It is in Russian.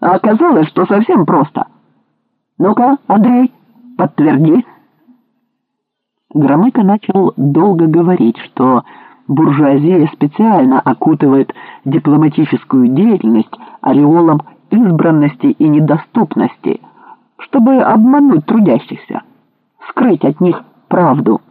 А оказалось, что совсем просто. Ну-ка, Андрей, подтверди. Громыко начал долго говорить, что буржуазия специально окутывает дипломатическую деятельность ореолом избранности и недоступности, чтобы обмануть трудящихся, скрыть от них правду –